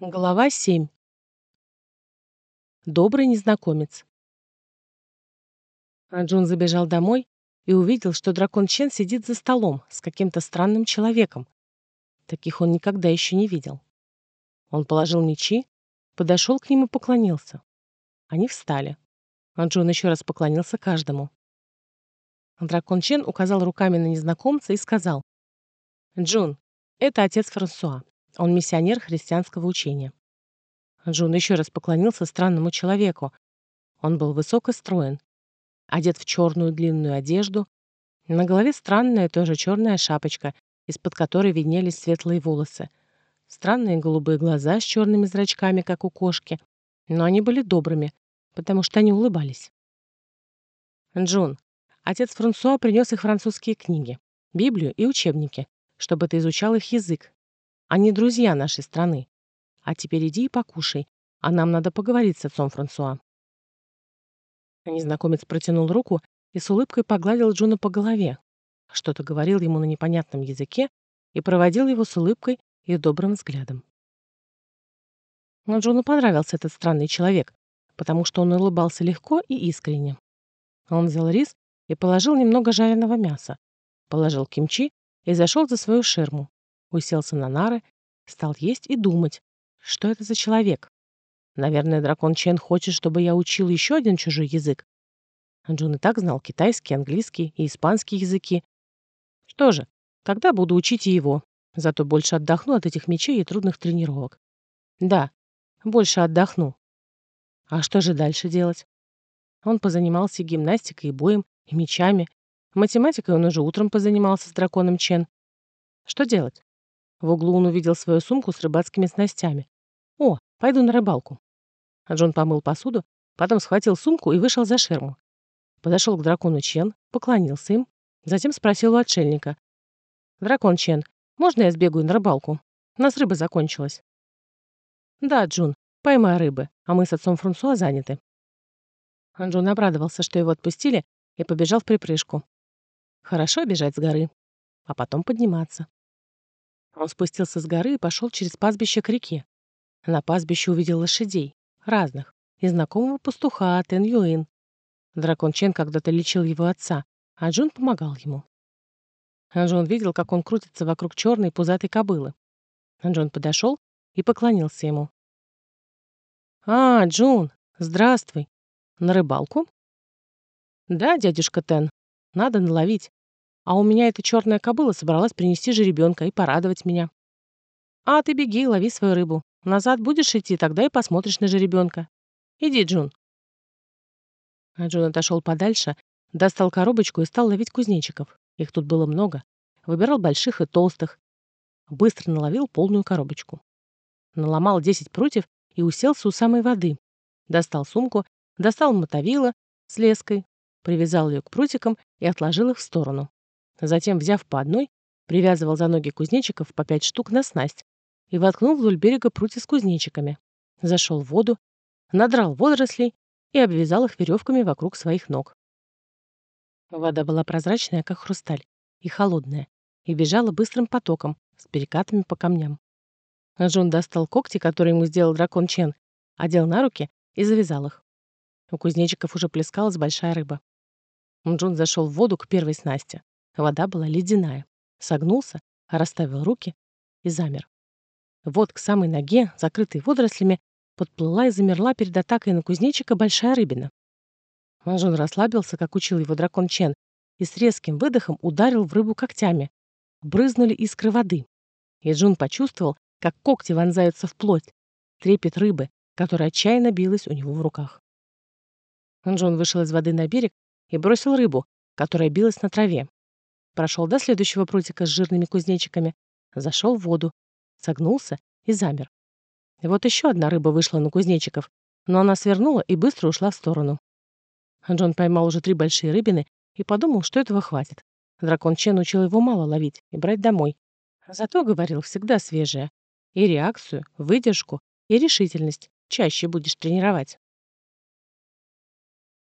Глава 7. Добрый незнакомец. Джун забежал домой и увидел, что дракон Чен сидит за столом с каким-то странным человеком. Таких он никогда еще не видел. Он положил мечи, подошел к ним и поклонился. Они встали. Джун еще раз поклонился каждому. Дракон Чен указал руками на незнакомца и сказал, «Джун, это отец Франсуа. Он миссионер христианского учения. Джун еще раз поклонился странному человеку. Он был высок строен, одет в черную длинную одежду. На голове странная тоже черная шапочка, из-под которой виднелись светлые волосы. Странные голубые глаза с черными зрачками, как у кошки. Но они были добрыми, потому что они улыбались. Джун, отец Франсуа принес их французские книги, Библию и учебники, чтобы ты изучал их язык, они друзья нашей страны. А теперь иди и покушай, а нам надо поговорить с отцом Франсуа». Незнакомец протянул руку и с улыбкой погладил Джуна по голове. Что-то говорил ему на непонятном языке и проводил его с улыбкой и добрым взглядом. Но Джуну понравился этот странный человек, потому что он улыбался легко и искренне. Он взял рис и положил немного жареного мяса, положил кимчи и зашел за свою ширму уселся на нары, стал есть и думать, что это за человек. Наверное, дракон Чен хочет, чтобы я учил еще один чужой язык. Джун и так знал китайский, английский и испанский языки. Что же, тогда буду учить и его. Зато больше отдохну от этих мечей и трудных тренировок. Да, больше отдохну. А что же дальше делать? Он позанимался гимнастикой, и боем, и мечами. Математикой он уже утром позанимался с драконом Чен. Что делать? В углу он увидел свою сумку с рыбацкими снастями. «О, пойду на рыбалку». А Джон помыл посуду, потом схватил сумку и вышел за ширму. Подошел к дракону Чен, поклонился им, затем спросил у отшельника. «Дракон Чен, можно я сбегаю на рыбалку? У нас рыба закончилась». «Да, Джун, поймай рыбы, а мы с отцом Франсуа заняты». Джун обрадовался, что его отпустили, и побежал в припрыжку. Хорошо бежать с горы, а потом подниматься. Он спустился с горы и пошел через пастбище к реке. На пастбище увидел лошадей, разных, и знакомого пастуха Тен Юин. Дракон Чен когда-то лечил его отца, а Джун помогал ему. Джон видел, как он крутится вокруг черной пузатой кобылы. Джон подошел и поклонился ему. «А, Джун, здравствуй. На рыбалку?» «Да, дядюшка Тен, надо наловить. А у меня эта черная кобыла собралась принести жеребенка и порадовать меня. А ты беги, лови свою рыбу. Назад будешь идти, тогда и посмотришь на жеребенка. Иди, Джун. А Джун отошел подальше, достал коробочку и стал ловить кузнечиков. Их тут было много. Выбирал больших и толстых. Быстро наловил полную коробочку. Наломал 10 прутьев и уселся у самой воды. Достал сумку, достал мотовила с леской, привязал ее к прутикам и отложил их в сторону. Затем, взяв по одной, привязывал за ноги кузнечиков по пять штук на снасть и воткнул вдоль берега прутья с кузнечиками. Зашел в воду, надрал водорослей и обвязал их веревками вокруг своих ног. Вода была прозрачная, как хрусталь, и холодная, и бежала быстрым потоком, с перекатами по камням. Джон достал когти, которые ему сделал дракон Чен, одел на руки и завязал их. У кузнечиков уже плескалась большая рыба. Джон зашел в воду к первой снасти. Вода была ледяная. Согнулся, расставил руки и замер. Вот к самой ноге, закрытой водорослями, подплыла и замерла перед атакой на кузнечика большая рыбина. Манжон расслабился, как учил его дракон Чен, и с резким выдохом ударил в рыбу когтями. Брызнули искры воды. И Джун почувствовал, как когти вонзаются в плоть. Трепет рыбы, которая отчаянно билась у него в руках. Джон вышел из воды на берег и бросил рыбу, которая билась на траве прошел до следующего прутика с жирными кузнечиками, зашел в воду, согнулся и замер. Вот еще одна рыба вышла на кузнечиков, но она свернула и быстро ушла в сторону. Джон поймал уже три большие рыбины и подумал, что этого хватит. Дракон Чен учил его мало ловить и брать домой. Зато говорил всегда свежее. И реакцию, выдержку, и решительность чаще будешь тренировать.